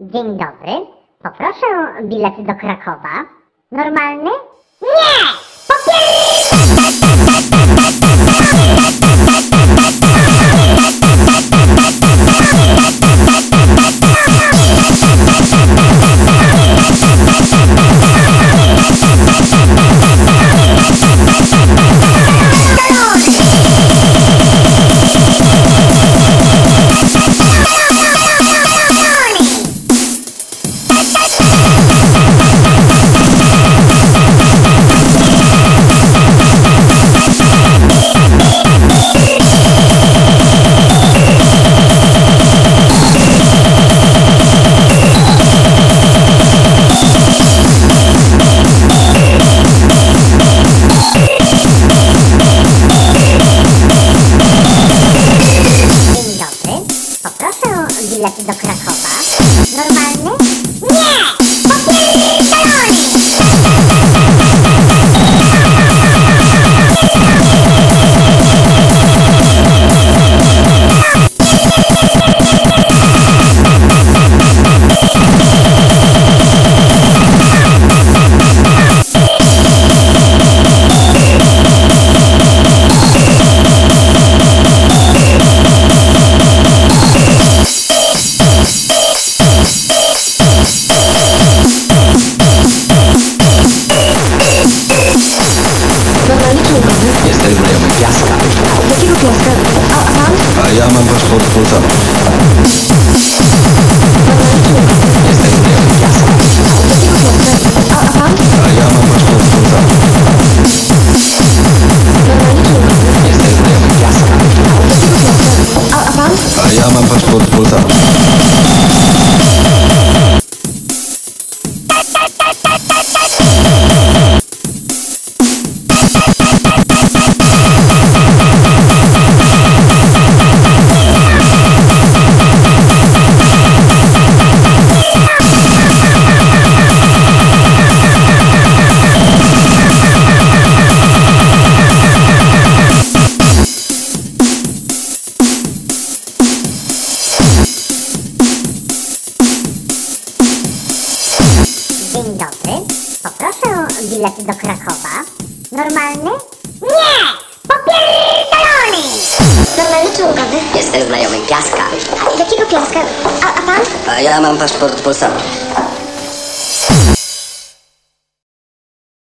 Dzień dobry. Poproszę bilet do Krakowa. Normalny? Nie! jak do Krakowa. Normalnie pan? A ja mam paszport Polsatu. Jestem znajomy piaska. Jakiego piaska? A, a pan? A ja mam paszport Polsatu. Jestem Dzień dobry. Poproszę bilet do Krakowa. Normalny? Nie! Popierdolony! Normalny czy ulgowy? Jestem znajomy piaska. Jakiego piaska? A, a pan? A ja mam paszport Polsatu.